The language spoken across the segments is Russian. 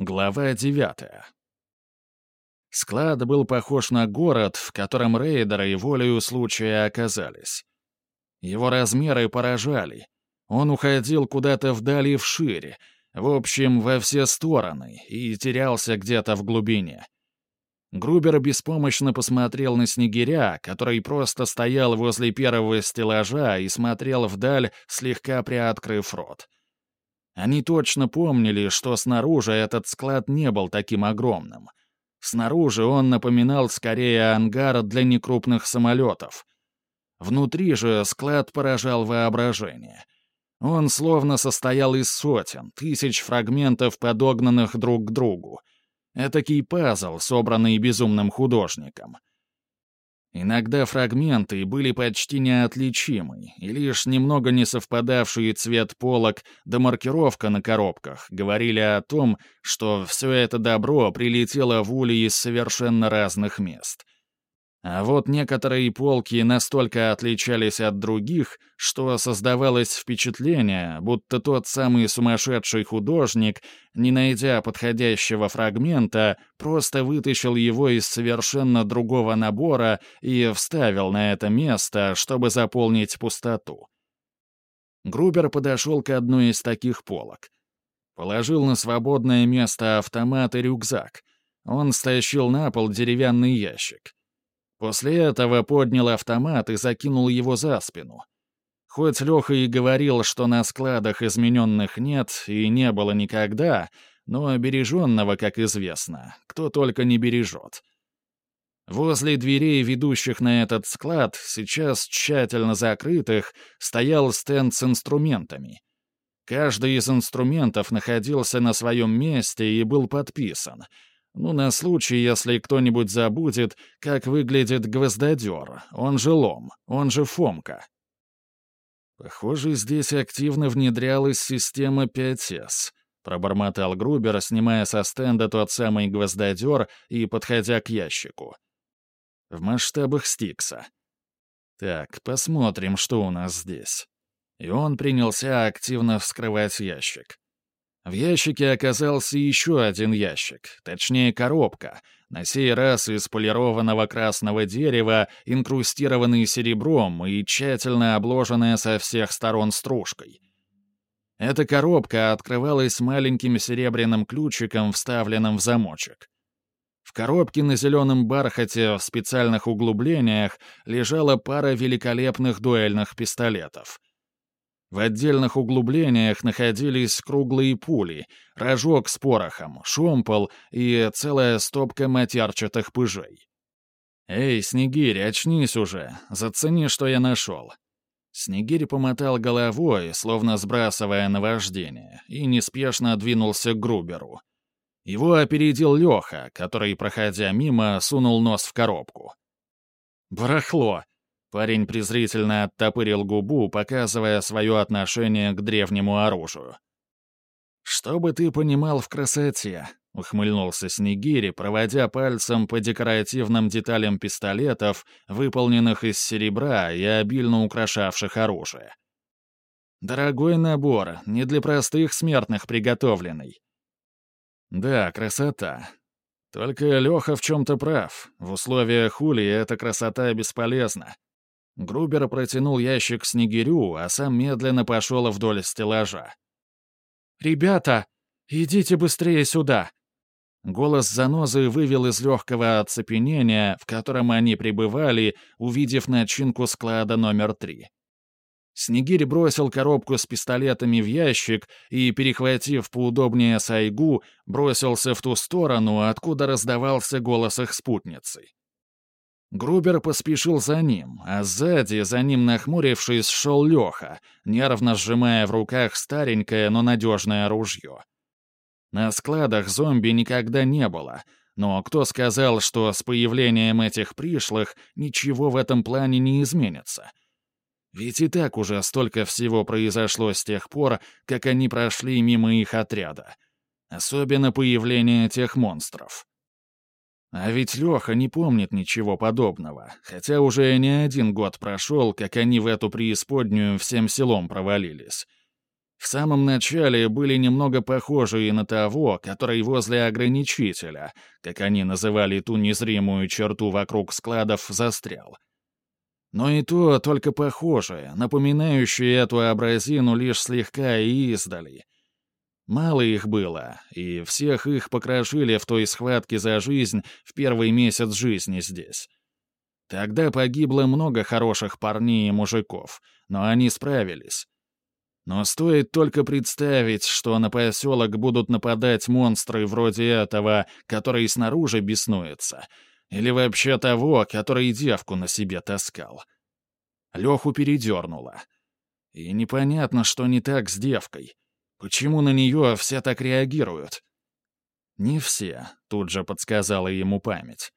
Глава девятая. Склад был похож на город, в котором рейдеры волею случая оказались. Его размеры поражали. Он уходил куда-то вдали вшире, в общем, во все стороны, и терялся где-то в глубине. Грубер беспомощно посмотрел на снегиря, который просто стоял возле первого стеллажа и смотрел вдаль, слегка приоткрыв рот. Они точно помнили, что снаружи этот склад не был таким огромным. Снаружи он напоминал скорее ангар для некрупных самолетов. Внутри же склад поражал воображение. Он словно состоял из сотен, тысяч фрагментов, подогнанных друг к другу. Этакий пазл, собранный безумным художником — Иногда фрагменты были почти неотличимы, и лишь немного не совпадавший цвет полок да маркировка на коробках говорили о том, что все это добро прилетело в улей из совершенно разных мест — а вот некоторые полки настолько отличались от других, что создавалось впечатление, будто тот самый сумасшедший художник, не найдя подходящего фрагмента, просто вытащил его из совершенно другого набора и вставил на это место, чтобы заполнить пустоту. Грубер подошел к одной из таких полок. Положил на свободное место автомат и рюкзак. Он стащил на пол деревянный ящик. После этого поднял автомат и закинул его за спину. Хоть Леха и говорил, что на складах измененных нет и не было никогда, но береженного, как известно, кто только не бережет. Возле дверей, ведущих на этот склад, сейчас тщательно закрытых, стоял стенд с инструментами. Каждый из инструментов находился на своем месте и был подписан — ну, на случай, если кто-нибудь забудет, как выглядит гвоздодер, он же лом, он же Фомка. Похоже, здесь активно внедрялась система 5С, пробормотал Грубер, снимая со стенда тот самый гвоздодер и подходя к ящику. В масштабах Стикса. Так, посмотрим, что у нас здесь. И он принялся активно вскрывать ящик. В ящике оказался еще один ящик, точнее коробка, на сей раз из полированного красного дерева, инкрустированный серебром и тщательно обложенная со всех сторон стружкой. Эта коробка открывалась маленьким серебряным ключиком, вставленным в замочек. В коробке на зеленом бархате в специальных углублениях лежала пара великолепных дуэльных пистолетов — в отдельных углублениях находились круглые пули, рожок с порохом, шомпол и целая стопка матерчатых пыжей. «Эй, Снегирь, очнись уже, зацени, что я нашел». Снегирь помотал головой, словно сбрасывая наваждение, и неспешно двинулся к Груберу. Его опередил Леха, который, проходя мимо, сунул нос в коробку. «Барахло!» Парень презрительно оттопырил губу, показывая свое отношение к древнему оружию. «Что бы ты понимал в красоте?» — ухмыльнулся Снегири, проводя пальцем по декоративным деталям пистолетов, выполненных из серебра и обильно украшавших оружие. «Дорогой набор, не для простых смертных приготовленный». «Да, красота. Только Леха в чем-то прав. В условиях хули эта красота бесполезна. Грубер протянул ящик снегирю, а сам медленно пошел вдоль стеллажа. «Ребята, идите быстрее сюда!» Голос занозы вывел из легкого оцепенения, в котором они пребывали, увидев начинку склада номер три. Снегирь бросил коробку с пистолетами в ящик и, перехватив поудобнее сайгу, бросился в ту сторону, откуда раздавался голос их спутницы. Грубер поспешил за ним, а сзади, за ним нахмурившись, шел Леха, нервно сжимая в руках старенькое, но надежное ружье. На складах зомби никогда не было, но кто сказал, что с появлением этих пришлых ничего в этом плане не изменится? Ведь и так уже столько всего произошло с тех пор, как они прошли мимо их отряда. Особенно появление тех монстров. А ведь Леха не помнит ничего подобного, хотя уже не один год прошел, как они в эту преисподнюю всем селом провалились. В самом начале были немного похожи и на того, который возле ограничителя, как они называли ту незримую черту вокруг складов, застрял. Но и то только похожие, напоминающие эту образину лишь слегка и издали. Мало их было, и всех их покрошили в той схватке за жизнь в первый месяц жизни здесь. Тогда погибло много хороших парней и мужиков, но они справились. Но стоит только представить, что на поселок будут нападать монстры вроде этого, который снаружи беснуется, или вообще того, который девку на себе таскал. Леху передернуло. И непонятно, что не так с девкой. Почему на нее все так реагируют? «Не все», — тут же подсказала ему память.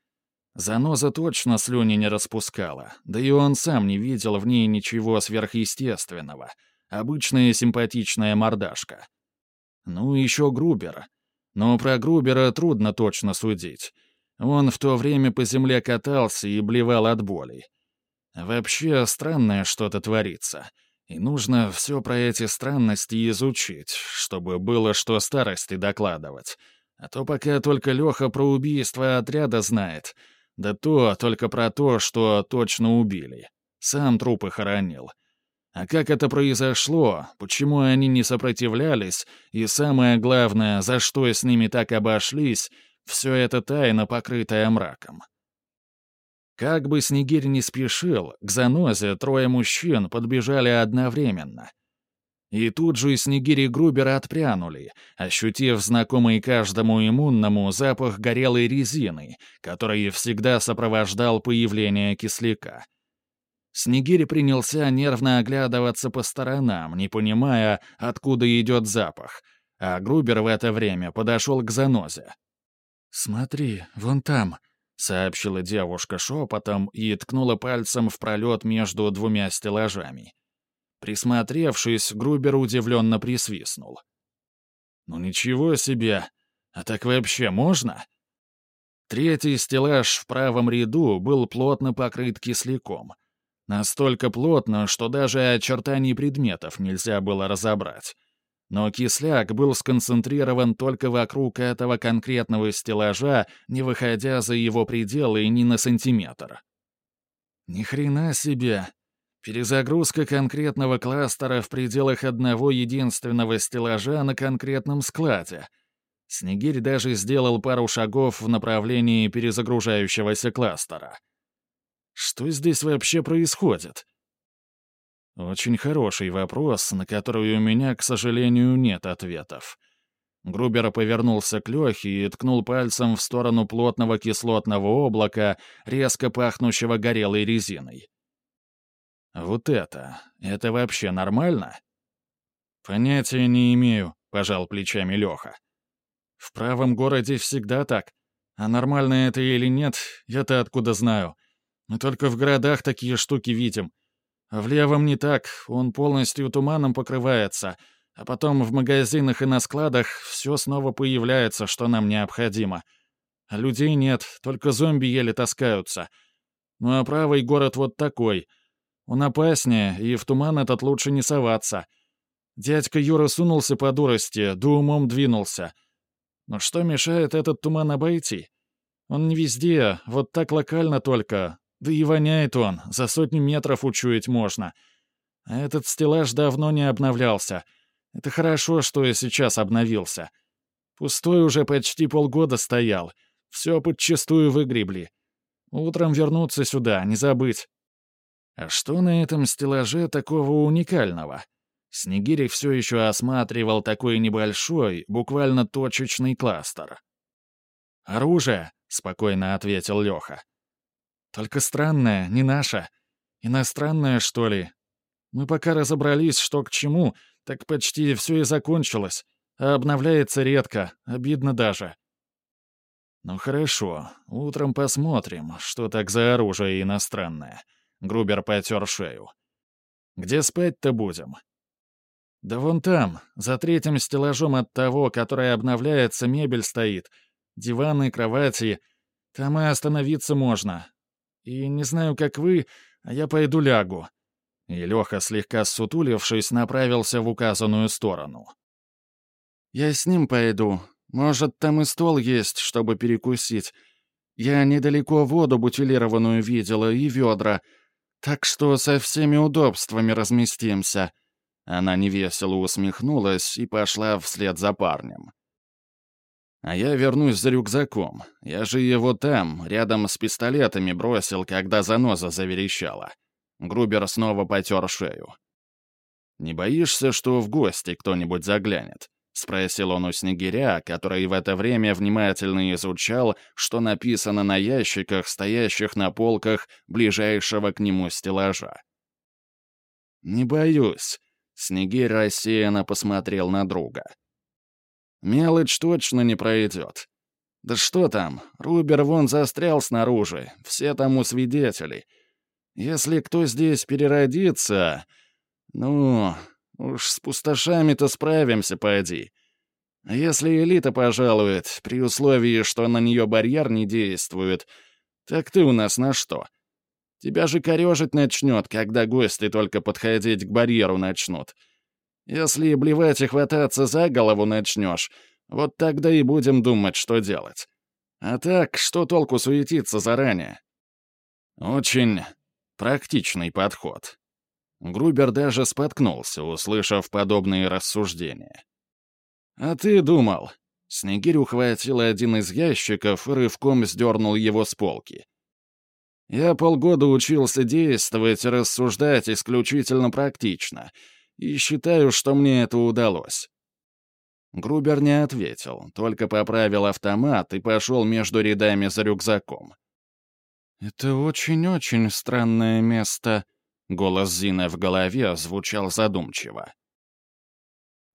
Заноза точно слюни не распускала, да и он сам не видел в ней ничего сверхъестественного — Обычная симпатичная мордашка. Ну, еще Грубер. Но про Грубера трудно точно судить. Он в то время по земле катался и блевал от боли. Вообще, странное что-то творится. И нужно все про эти странности изучить, чтобы было что старости докладывать. А то пока только Леха про убийство отряда знает. Да то только про то, что точно убили. Сам трупы хоронил. А как это произошло, почему они не сопротивлялись, и самое главное, за что с ними так обошлись, все это тайна, покрытая мраком. Как бы Снегирь не спешил, к занозе трое мужчин подбежали одновременно. И тут же Снегирь и Грубер отпрянули, ощутив знакомый каждому иммунному запах горелой резины, который всегда сопровождал появление кисляка — Снегирь принялся нервно оглядываться по сторонам, не понимая, откуда идет запах, а Грубер в это время подошел к занозе. «Смотри, вон там», — сообщила девушка шепотом и ткнула пальцем в пролет между двумя стеллажами. Присмотревшись, Грубер удивленно присвистнул. «Ну ничего себе! А так вообще можно?» Третий стеллаж в правом ряду был плотно покрыт кисляком, Настолько плотно, что даже очертаний предметов нельзя было разобрать. Но кисляк был сконцентрирован только вокруг этого конкретного стеллажа, не выходя за его пределы ни на сантиметр. Ни хрена себе! Перезагрузка конкретного кластера в пределах одного единственного стеллажа на конкретном складе. Снегирь даже сделал пару шагов в направлении перезагружающегося кластера — что здесь вообще происходит? Очень хороший вопрос, на который у меня, к сожалению, нет ответов. Грубер повернулся к Лехе и ткнул пальцем в сторону плотного кислотного облака, резко пахнущего горелой резиной. «Вот это... это вообще нормально?» «Понятия не имею», — пожал плечами Леха. «В правом городе всегда так. А нормально это или нет, я-то откуда знаю. Мы только в городах такие штуки видим. А в левом не так, он полностью туманом покрывается, а потом в магазинах и на складах все снова появляется, что нам необходимо. А людей нет, только зомби еле таскаются. Ну а правый город вот такой. Он опаснее, и в туман этот лучше не соваться. Дядька Юра сунулся по дурости, да умом двинулся. Но что мешает этот туман обойти? Он не везде, вот так локально только, да и воняет он, за сотню метров учуять можно. А этот стеллаж давно не обновлялся. Это хорошо, что я сейчас обновился. Пустой уже почти полгода стоял. Все подчистую выгребли. Утром вернуться сюда, не забыть. А что на этом стеллаже такого уникального? Снегирь все еще осматривал такой небольшой, буквально точечный кластер. «Оружие», — спокойно ответил Леха. Только странная, не наша. Иностранная, что ли? Мы пока разобрались, что к чему, так почти все и закончилось. А обновляется редко, обидно даже. Ну хорошо, утром посмотрим, что так за оружие иностранное. Грубер потер шею. Где спать-то будем? Да вон там, за третьим стеллажом от того, который обновляется, мебель стоит. Диваны, кровати. Там и остановиться можно. И не знаю, как вы, а я пойду лягу. И Леха, слегка сутулившись, направился в указанную сторону. «Я с ним пойду. Может, там и стол есть, чтобы перекусить. Я недалеко воду бутилированную видела и ведра, так что со всеми удобствами разместимся». Она невесело усмехнулась и пошла вслед за парнем. «А я вернусь за рюкзаком. Я же его там, рядом с пистолетами бросил, когда заноза заверещала». Грубер снова потер шею. «Не боишься, что в гости кто-нибудь заглянет?» — спросил он у снегиря, который в это время внимательно изучал, что написано на ящиках, стоящих на полках ближайшего к нему стеллажа. «Не боюсь», — снегирь рассеянно посмотрел на друга. «Мелочь точно не пройдет. Да что там, Рубер вон застрял снаружи, все тому свидетели. Если кто здесь переродится... Ну, Уж с пустошами-то справимся, поди. А если элита пожалует, при условии, что на нее барьер не действует, так ты у нас на что? Тебя же корежить начнет, когда гости только подходить к барьеру начнут. Если блевать и хвататься за голову начнешь, вот тогда и будем думать, что делать. А так, что толку суетиться заранее? Очень практичный подход. Грубер даже споткнулся, услышав подобные рассуждения. «А ты думал?» Снегирь ухватил один из ящиков и рывком сдернул его с полки. «Я полгода учился действовать и рассуждать исключительно практично, и считаю, что мне это удалось». Грубер не ответил, только поправил автомат и пошел между рядами за рюкзаком. «Это очень-очень странное место», Голос Зины в голове звучал задумчиво.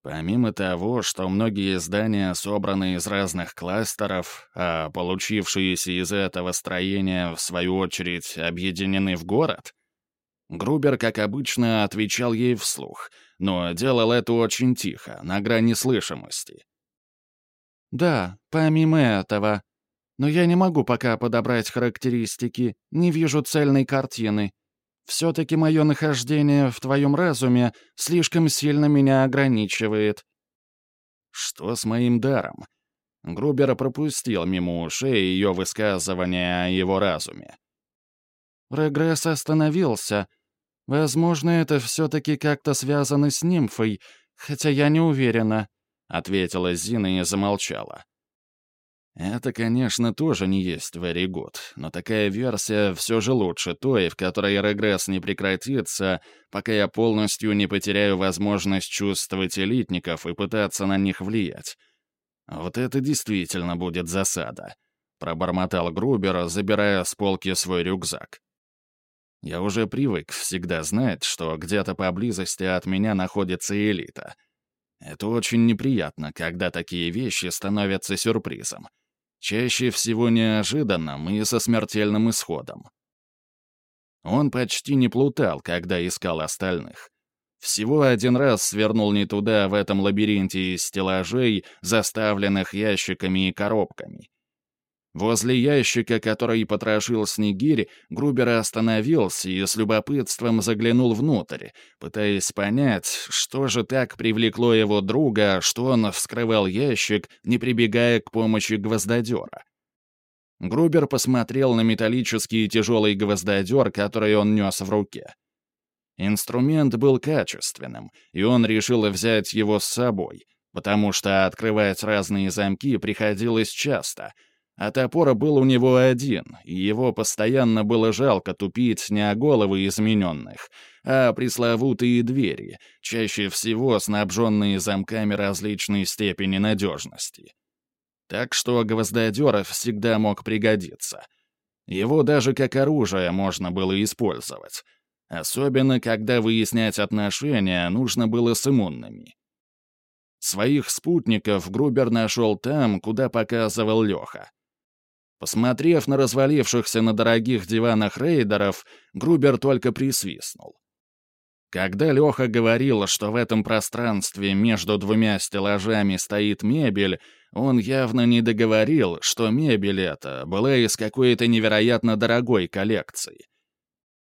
Помимо того, что многие здания собраны из разных кластеров, а получившиеся из этого строения, в свою очередь, объединены в город, Грубер, как обычно, отвечал ей вслух, но делал это очень тихо, на грани слышимости. «Да, помимо этого. Но я не могу пока подобрать характеристики, не вижу цельной картины», все-таки мое нахождение в твоем разуме слишком сильно меня ограничивает». «Что с моим даром?» Грубер пропустил мимо ушей ее высказывание о его разуме. «Регресс остановился. Возможно, это все-таки как-то связано с нимфой, хотя я не уверена», — ответила Зина и замолчала. Это, конечно, тоже не есть very good, но такая версия все же лучше той, в которой регресс не прекратится, пока я полностью не потеряю возможность чувствовать элитников и пытаться на них влиять. Вот это действительно будет засада, пробормотал Грубер, забирая с полки свой рюкзак. Я уже привык всегда знать, что где-то поблизости от меня находится элита. Это очень неприятно, когда такие вещи становятся сюрпризом. Чаще всего неожиданным и со смертельным исходом. Он почти не плутал, когда искал остальных. Всего один раз свернул не туда в этом лабиринте из стеллажей, заставленных ящиками и коробками. Возле ящика, который потрошил Снегирь, Грубер остановился и с любопытством заглянул внутрь, пытаясь понять, что же так привлекло его друга, что он вскрывал ящик, не прибегая к помощи гвоздодера. Грубер посмотрел на металлический тяжелый гвоздодер, который он нес в руке. Инструмент был качественным, и он решил взять его с собой, потому что открывать разные замки приходилось часто — а топор был у него один, и его постоянно было жалко тупить не о головы измененных, а пресловутые двери, чаще всего снабженные замками различной степени надежности. Так что гвоздодер всегда мог пригодиться. Его даже как оружие можно было использовать. Особенно, когда выяснять отношения нужно было с иммунными. Своих спутников Грубер нашел там, куда показывал Леха. Посмотрев на развалившихся на дорогих диванах рейдеров, Грубер только присвистнул. Когда Леха говорил, что в этом пространстве между двумя стеллажами стоит мебель, он явно не договорил, что мебель эта была из какой-то невероятно дорогой коллекции.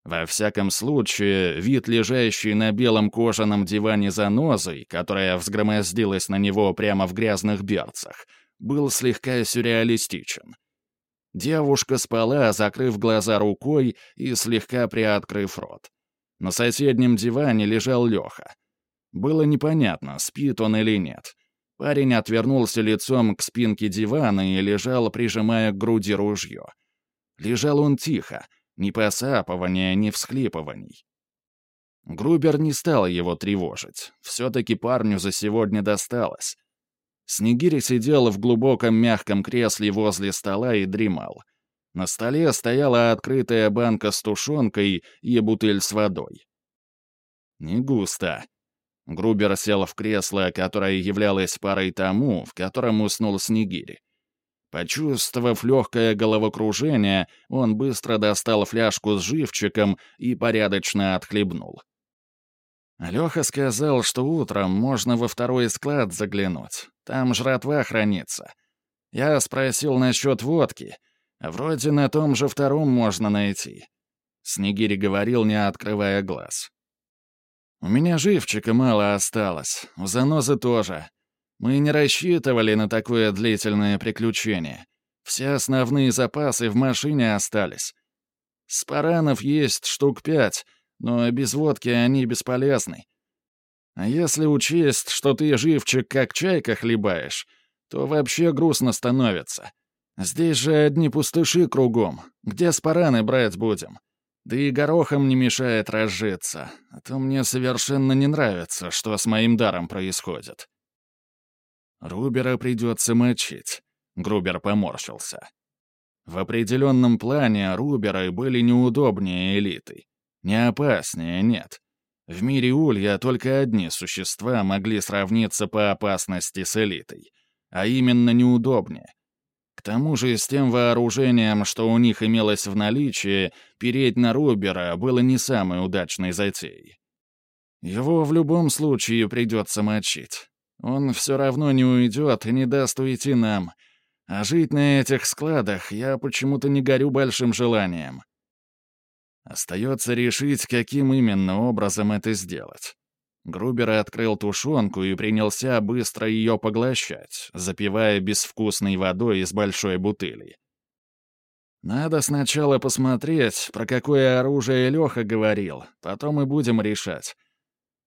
Во всяком случае, вид лежащей на белом кожаном диване занозой, которая взгромоздилась на него прямо в грязных берцах, был слегка сюрреалистичен. Девушка спала, закрыв глаза рукой и слегка приоткрыв рот. На соседнем диване лежал Леха. Было непонятно, спит он или нет. Парень отвернулся лицом к спинке дивана и лежал, прижимая к груди ружье. Лежал он тихо, ни посапывания, ни всхлипываний. Грубер не стал его тревожить. Все-таки парню за сегодня досталось. Снегирь сидел в глубоком мягком кресле возле стола и дремал. На столе стояла открытая банка с тушенкой и бутыль с водой. Не густо. Грубер сел в кресло, которое являлось парой тому, в котором уснул Снегирь. Почувствовав легкое головокружение, он быстро достал фляжку с живчиком и порядочно отхлебнул. Леха сказал, что утром можно во второй склад заглянуть. Там жратва хранится. Я спросил насчет водки. Вроде на том же втором можно найти. Снегири говорил, не открывая глаз. «У меня живчика мало осталось, у занозы тоже. Мы не рассчитывали на такое длительное приключение. Все основные запасы в машине остались. Спаранов есть штук пять, но без водки они бесполезны. А если учесть, что ты живчик как чайка хлебаешь, то вообще грустно становится. Здесь же одни пустыши кругом. Где спараны брать будем? Да и горохом не мешает разжиться, а то мне совершенно не нравится, что с моим даром происходит. Рубера придется мочить. Грубер поморщился. В определенном плане Руберы были неудобнее элиты. Не опаснее, нет. В мире Улья только одни существа могли сравниться по опасности с элитой, а именно неудобнее. К тому же с тем вооружением, что у них имелось в наличии, переть на Рубера было не самой удачной затеей. Его в любом случае придется мочить. Он все равно не уйдет и не даст уйти нам. А жить на этих складах я почему-то не горю большим желанием. Остается решить, каким именно образом это сделать. Грубер открыл тушенку и принялся быстро ее поглощать, запивая безвкусной водой из большой бутыли. Надо сначала посмотреть, про какое оружие Леха говорил, потом и будем решать.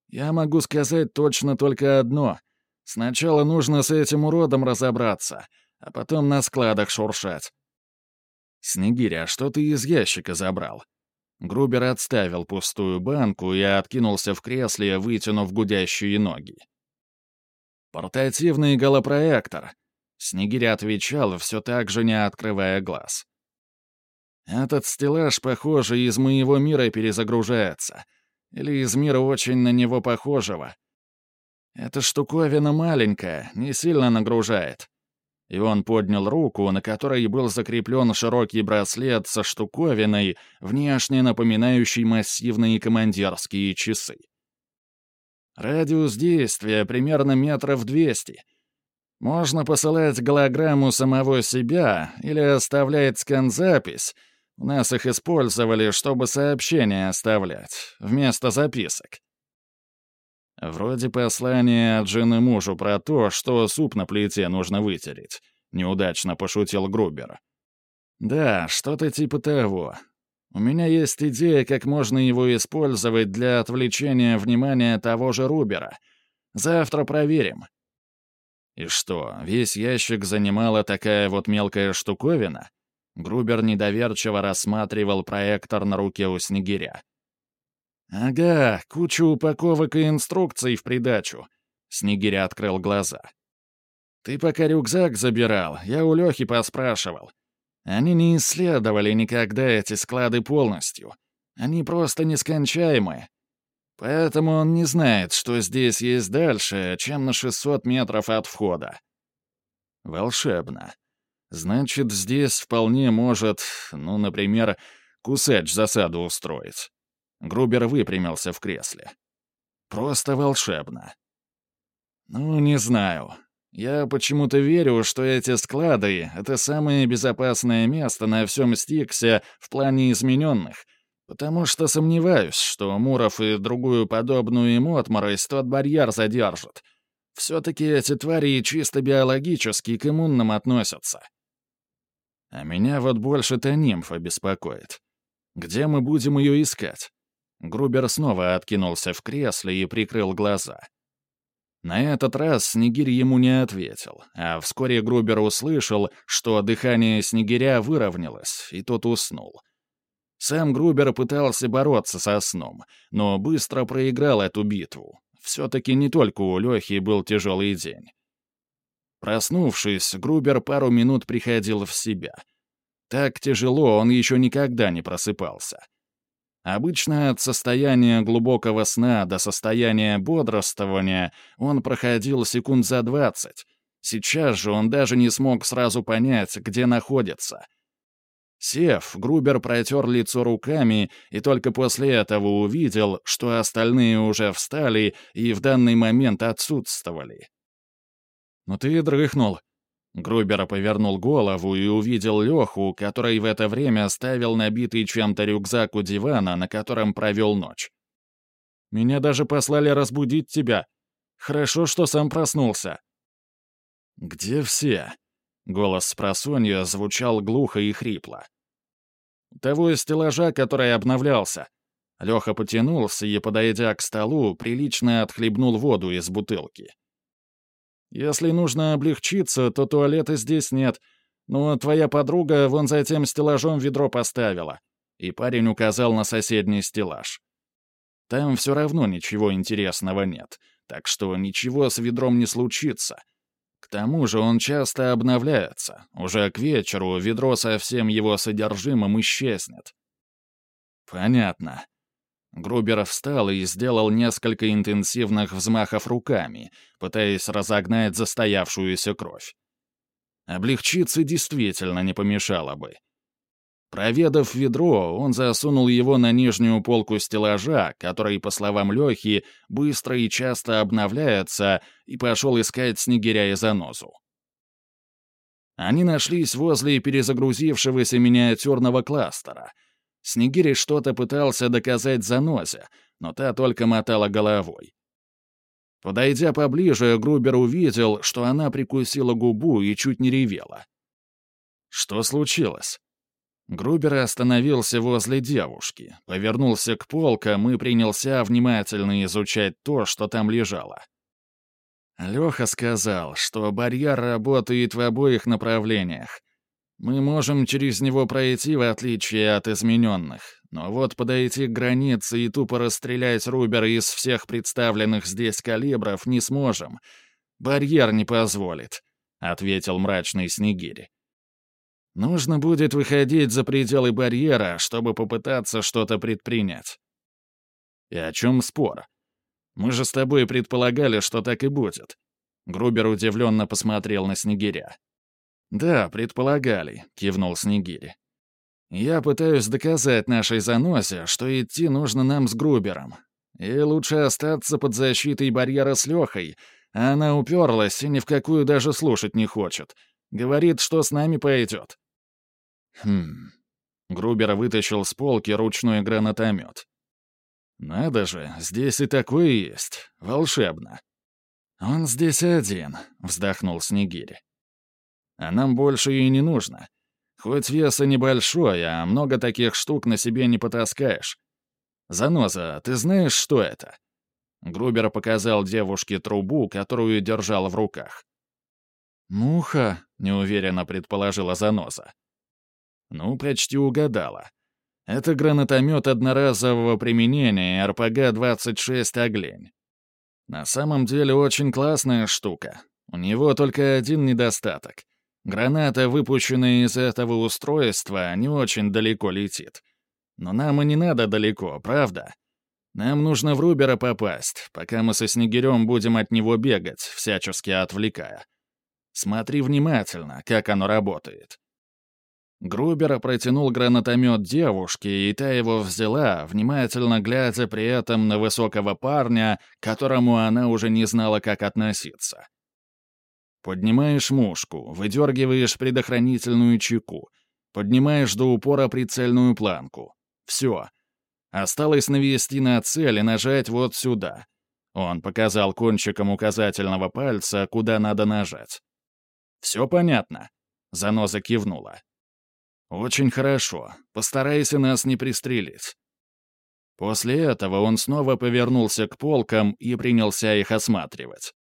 Я могу сказать точно только одно. Сначала нужно с этим уродом разобраться, а потом на складах шуршать. «Снегирь, а что ты из ящика забрал?» Грубер отставил пустую банку и откинулся в кресле, вытянув гудящие ноги. «Портативный голопроектор», — Снегирь отвечал, все так же не открывая глаз. «Этот стеллаж, похоже, из моего мира перезагружается. Или из мира очень на него похожего. Эта штуковина маленькая, не сильно нагружает. И он поднял руку, на которой был закреплен широкий браслет со штуковиной, внешне напоминающий массивные командирские часы. Радиус действия примерно метров двести. Можно посылать голограмму самого себя или оставлять скан-запись. У нас их использовали, чтобы сообщения оставлять, вместо записок. Вроде послание от жены мужу про то, что суп на плите нужно вытереть. Неудачно пошутил Грубер. Да, что-то типа того. У меня есть идея, как можно его использовать для отвлечения внимания того же Рубера. Завтра проверим. И что, весь ящик занимала такая вот мелкая штуковина? Грубер недоверчиво рассматривал проектор на руке у снегиря. «Ага, куча упаковок и инструкций в придачу». Снегиря открыл глаза. «Ты пока рюкзак забирал, я у Лехи поспрашивал. Они не исследовали никогда эти склады полностью. Они просто нескончаемые. Поэтому он не знает, что здесь есть дальше, чем на 600 метров от входа». «Волшебно. Значит, здесь вполне может, ну, например, кусач засаду устроить». Грубер выпрямился в кресле. «Просто волшебно». «Ну, не знаю. Я почему-то верю, что эти склады — это самое безопасное место на всем Стиксе в плане измененных, Потому что сомневаюсь, что Муров и другую подобную ему отморозь тот барьер задержат. Все-таки эти твари чисто биологически к иммунным относятся. А меня вот больше-то нимфа беспокоит. Где мы будем ее искать? Грубер снова откинулся в кресле и прикрыл глаза. На этот раз Снегирь ему не ответил, а вскоре Грубер услышал, что дыхание Снегиря выровнялось, и тот уснул. Сам Грубер пытался бороться со сном, но быстро проиграл эту битву. Все-таки не только у Лехи был тяжелый день. Проснувшись, Грубер пару минут приходил в себя. Так тяжело он еще никогда не просыпался. Обычно от состояния глубокого сна до состояния бодрствования он проходил секунд за двадцать. Сейчас же он даже не смог сразу понять, где находится — Сев, Грубер протер лицо руками и только после этого увидел, что остальные уже встали и в данный момент отсутствовали. «Ну ты дрыхнул». Грубер повернул голову и увидел Леху, который в это время ставил набитый чем-то рюкзак у дивана, на котором провел ночь. «Меня даже послали разбудить тебя. Хорошо, что сам проснулся». «Где все?» Голос с просонья звучал глухо и хрипло. «Того из стеллажа, который обновлялся». Леха потянулся и, подойдя к столу, прилично отхлебнул воду из бутылки. «Если нужно облегчиться, то туалета здесь нет, но твоя подруга вон за тем стеллажом ведро поставила». И парень указал на соседний стеллаж. «Там все равно ничего интересного нет, так что ничего с ведром не случится». К тому же он часто обновляется. Уже к вечеру ведро со всем его содержимым исчезнет. Понятно. Грубер встал и сделал несколько интенсивных взмахов руками, пытаясь разогнать застоявшуюся кровь. Облегчиться действительно не помешало бы. Проведав ведро, он засунул его на нижнюю полку стеллажа, который, по словам Лехи, быстро и часто обновляется, и пошел искать снегиря и занозу. Они нашлись возле перезагрузившегося миниатюрного кластера. Снегирь что-то пытался доказать занозе, но та только мотала головой. Подойдя поближе, Грубер увидел, что она прикусила губу и чуть не ревела. Что случилось? Грубер остановился возле девушки, повернулся к полкам и принялся внимательно изучать то, что там лежало. Леха сказал, что барьер работает в обоих направлениях. Мы можем через него пройти, в отличие от измененных. Но вот подойти к границе и тупо расстрелять Рубера из всех представленных здесь калибров не сможем. Барьер не позволит», — ответил мрачный Снегирь. Нужно будет выходить за пределы барьера, чтобы попытаться что-то предпринять. И о чем спор? Мы же с тобой предполагали, что так и будет. Грубер удивленно посмотрел на Снегиря. «Да, предполагали», — кивнул Снегирь. «Я пытаюсь доказать нашей заносе, что идти нужно нам с Грубером. И лучше остаться под защитой барьера с Лехой, она уперлась и ни в какую даже слушать не хочет. Говорит, что с нами пойдет. Хм. Грубер вытащил с полки ручной гранатомет. «Надо же, здесь и такое есть. Волшебно». «Он здесь один», — вздохнул Снегирь. «А нам больше и не нужно. Хоть веса небольшой, а много таких штук на себе не потаскаешь. Заноза, ты знаешь, что это?» Грубер показал девушке трубу, которую держал в руках. «Муха», — неуверенно предположила Заноза. Ну, почти угадала. Это гранатомет одноразового применения РПГ-26 «Оглень». На самом деле очень классная штука. У него только один недостаток. Граната, выпущенная из этого устройства, не очень далеко летит. Но нам и не надо далеко, правда? Нам нужно в Рубера попасть, пока мы со Снегирем будем от него бегать, всячески отвлекая. Смотри внимательно, как оно работает. Грубер протянул гранатомет девушке, и та его взяла, внимательно глядя при этом на высокого парня, к которому она уже не знала, как относиться. Поднимаешь мушку, выдергиваешь предохранительную чеку, поднимаешь до упора прицельную планку. Все. Осталось навести на цель и нажать вот сюда. Он показал кончиком указательного пальца, куда надо нажать. «Все понятно?» Заноза кивнула. «Очень хорошо. Постарайся нас не пристрелить». После этого он снова повернулся к полкам и принялся их осматривать.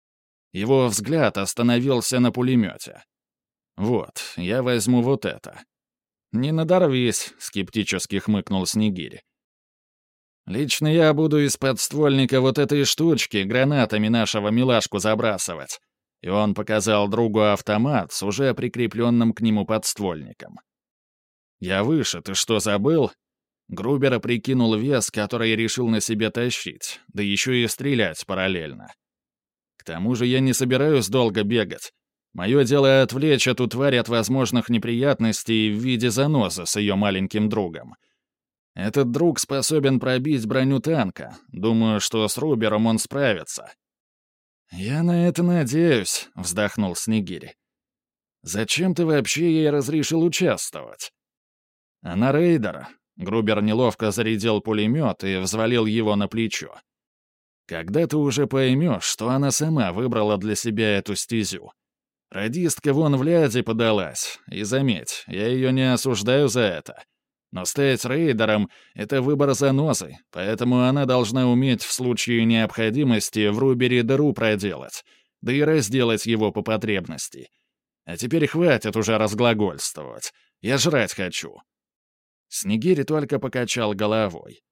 Его взгляд остановился на пулемете. «Вот, я возьму вот это». «Не надорвись», — скептически хмыкнул Снегирь. «Лично я буду из подствольника вот этой штучки гранатами нашего милашку забрасывать». И он показал другу автомат с уже прикрепленным к нему подствольником. «Я выше, ты что, забыл?» Грубера прикинул вес, который решил на себе тащить, да еще и стрелять параллельно. К тому же я не собираюсь долго бегать. Мое дело отвлечь эту тварь от возможных неприятностей в виде заноза с ее маленьким другом. Этот друг способен пробить броню танка. Думаю, что с Рубером он справится. «Я на это надеюсь», — вздохнул Снегирь. «Зачем ты вообще ей разрешил участвовать?» «Она рейдер». Грубер неловко зарядил пулемет и взвалил его на плечо. «Когда ты уже поймешь, что она сама выбрала для себя эту стезю?» Радистка вон в ляде подалась, и заметь, я ее не осуждаю за это. Но стать рейдером — это выбор занозы, поэтому она должна уметь в случае необходимости в Рубере дыру проделать, да и разделать его по потребности. А теперь хватит уже разглагольствовать. Я жрать хочу. Снегири только покачал головой.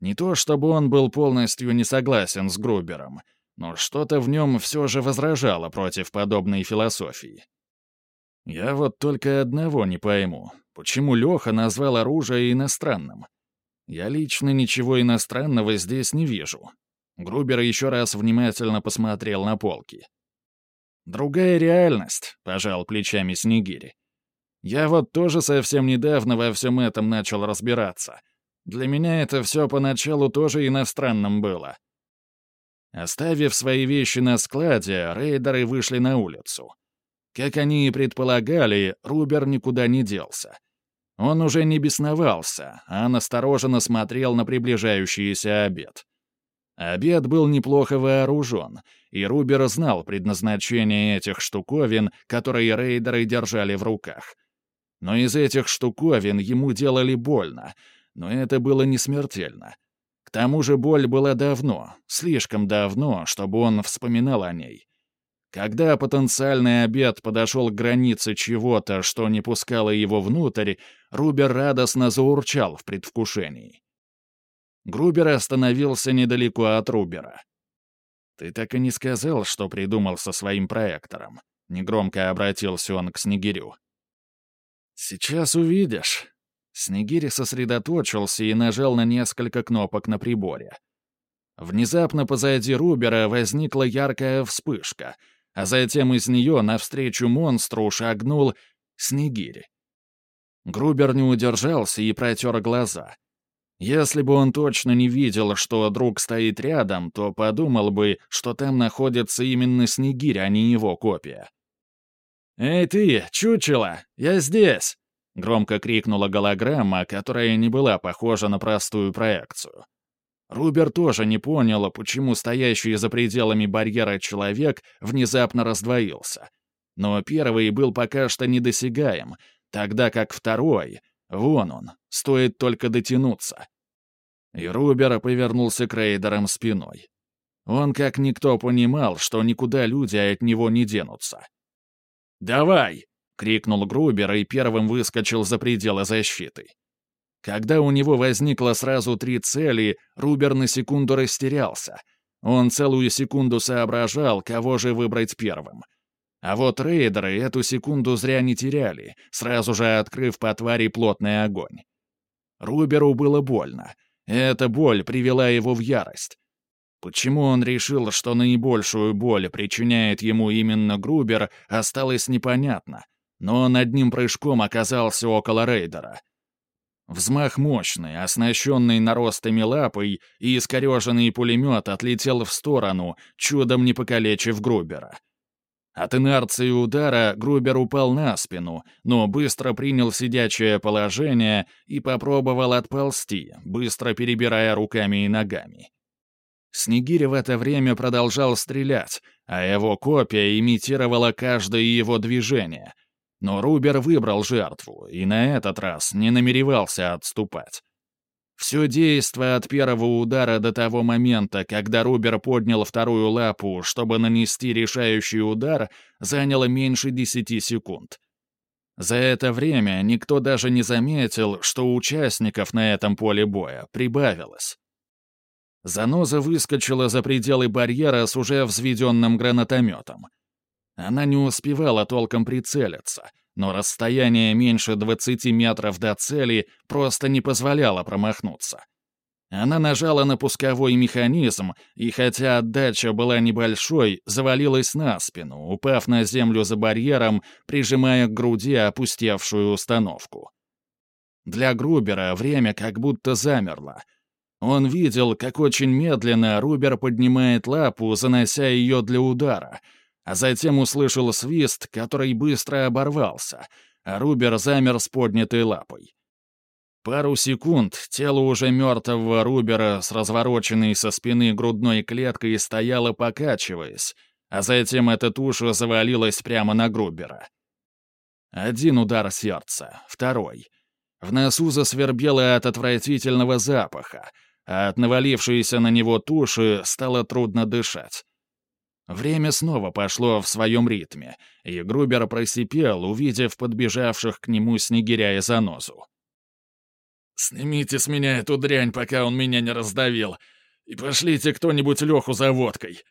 Не то чтобы он был полностью не согласен с Грубером, но что-то в нем все же возражало против подобной философии. Я вот только одного не пойму. Почему Леха назвал оружие иностранным? Я лично ничего иностранного здесь не вижу. Грубер еще раз внимательно посмотрел на полки. «Другая реальность», — пожал плечами Снегири. «Я вот тоже совсем недавно во всем этом начал разбираться. Для меня это все поначалу тоже иностранным было». Оставив свои вещи на складе, рейдеры вышли на улицу. Как они и предполагали, Рубер никуда не делся. Он уже не бесновался, а настороженно смотрел на приближающийся обед. Обед был неплохо вооружен, и Рубер знал предназначение этих штуковин, которые рейдеры держали в руках. Но из этих штуковин ему делали больно, но это было не смертельно. К тому же боль была давно, слишком давно, чтобы он вспоминал о ней. Когда потенциальный обед подошел к границе чего-то, что не пускало его внутрь, Рубер радостно заурчал в предвкушении. Грубер остановился недалеко от Рубера. «Ты так и не сказал, что придумал со своим проектором», — негромко обратился он к Снегирю. «Сейчас увидишь». Снегирь сосредоточился и нажал на несколько кнопок на приборе. Внезапно позади Рубера возникла яркая вспышка — а затем из нее навстречу монстру шагнул Снегирь. Грубер не удержался и протер глаза. Если бы он точно не видел, что друг стоит рядом, то подумал бы, что там находится именно Снегирь, а не его копия. «Эй ты, чучело, я здесь!» — громко крикнула голограмма, которая не была похожа на простую проекцию. Рубер тоже не понял, почему стоящий за пределами барьера человек внезапно раздвоился. Но первый был пока что недосягаем, тогда как второй, вон он, стоит только дотянуться. И Рубер повернулся к рейдерам спиной. Он как никто понимал, что никуда люди от него не денутся. «Давай!» — крикнул Грубер и первым выскочил за пределы защиты. Когда у него возникло сразу три цели, Рубер на секунду растерялся. Он целую секунду соображал, кого же выбрать первым. А вот рейдеры эту секунду зря не теряли, сразу же открыв по твари плотный огонь. Руберу было больно. Эта боль привела его в ярость. Почему он решил, что наибольшую боль причиняет ему именно Грубер, осталось непонятно. Но он одним прыжком оказался около рейдера. Взмах мощный, оснащенный наростами лапой, и искореженный пулемет отлетел в сторону, чудом не покалечив Грубера. От инерции удара Грубер упал на спину, но быстро принял сидячее положение и попробовал отползти, быстро перебирая руками и ногами. Снегирь в это время продолжал стрелять, а его копия имитировала каждое его движение. Но Рубер выбрал жертву и на этот раз не намеревался отступать. Все действо от первого удара до того момента, когда Рубер поднял вторую лапу, чтобы нанести решающий удар, заняло меньше десяти секунд. За это время никто даже не заметил, что участников на этом поле боя прибавилось. Заноза выскочила за пределы барьера с уже взведенным гранатометом. Она не успевала толком прицелиться, но расстояние меньше 20 метров до цели просто не позволяло промахнуться. Она нажала на пусковой механизм, и хотя отдача была небольшой, завалилась на спину, упав на землю за барьером, прижимая к груди опустевшую установку. Для Грубера время как будто замерло. Он видел, как очень медленно Рубер поднимает лапу, занося ее для удара — а затем услышал свист, который быстро оборвался, а Рубер замер с поднятой лапой. Пару секунд тело уже мертвого Рубера с развороченной со спины грудной клеткой стояло покачиваясь, а затем эта туша завалилась прямо на Грубера. Один удар сердца, второй. В носу засвербело от отвратительного запаха, а от навалившейся на него туши стало трудно дышать. Время снова пошло в своем ритме, и Грубер просипел, увидев подбежавших к нему снегиря и занозу. «Снимите с меня эту дрянь, пока он меня не раздавил, и пошлите кто-нибудь Леху за водкой»,